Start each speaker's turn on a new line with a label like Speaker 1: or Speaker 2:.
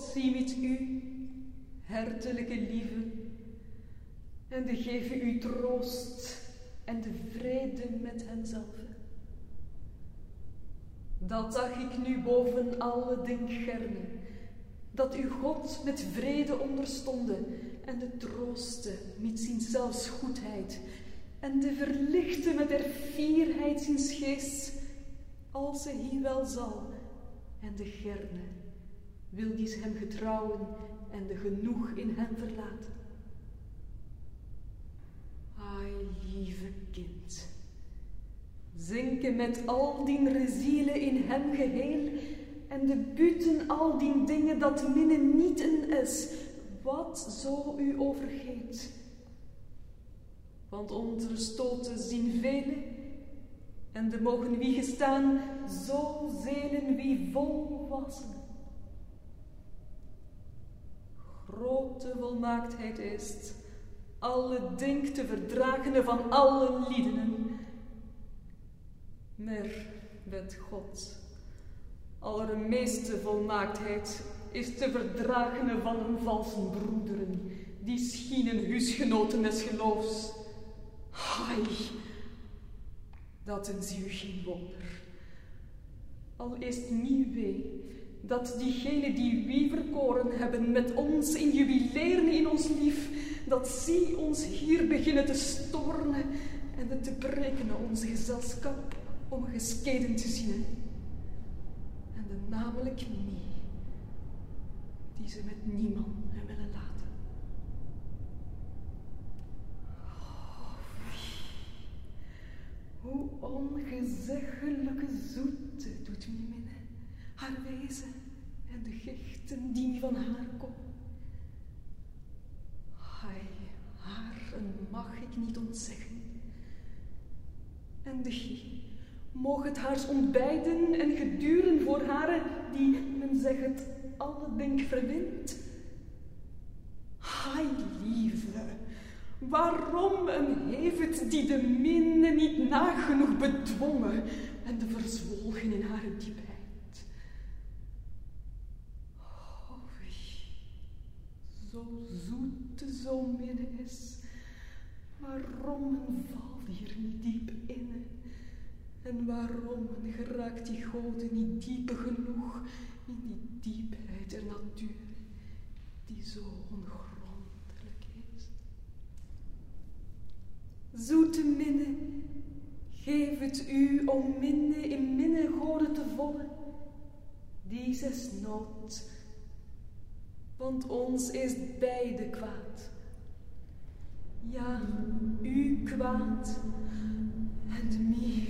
Speaker 1: Zie met u, hertelijke lieve, en de geven u troost en de vrede met henzelf. Dat zag ik nu boven alle ding gerne, dat u God met vrede onderstonde en de trooste met zijn zelfs goedheid en de verlichte met der fierheid zijns geest, als ze hier wel zal, en de gerne wil dies hem getrouwen en de genoeg in hem verlaten. Ai, lieve kind, zinken met al die rezielen in hem geheel en de buten al die dingen dat minne niet in is, wat zo u overgeet. Want onder stoten zien velen en de mogen wie gestaan, zo zelen wie vol wassen. Grote volmaaktheid is alle ding te verdragen van alle liedenen. Maar met God, allermeeste volmaaktheid is te verdragen van een valse broederen, die schienen huisgenoten des geloofs. Hai, dat is u geen wonder. Al is het niet dat diegenen die wie verkoren hebben met ons in jubileren in ons lief, dat zie ons hier beginnen te stornen en te berekenen onze gezelschap om gescheiden te zien. En de namelijk niet, die ze met niemand hebben willen laten. Hoe ongezeggelijke zoete doet mij minnen, haar wezen en de gichten die van haar komen. Hai, haar mag ik niet ontzeggen. En de gie, mocht het haar ontbijden en geduren voor haar die, men zegt alle denk verwint. Hai, lieve, Waarom een heeft die de minne niet nagenoeg bedwongen en de verzwolgen in haar diepheid? Oh, zo zoete zo minne is, waarom een val hier niet diep in? En waarom geraakt die goden niet diep genoeg in die diepheid der natuur, die zo ongrondelijk Zoete minne, geef het u om minne in minne goden te volgen. Dies is nood, want ons is beide kwaad. Ja, u kwaad en mij.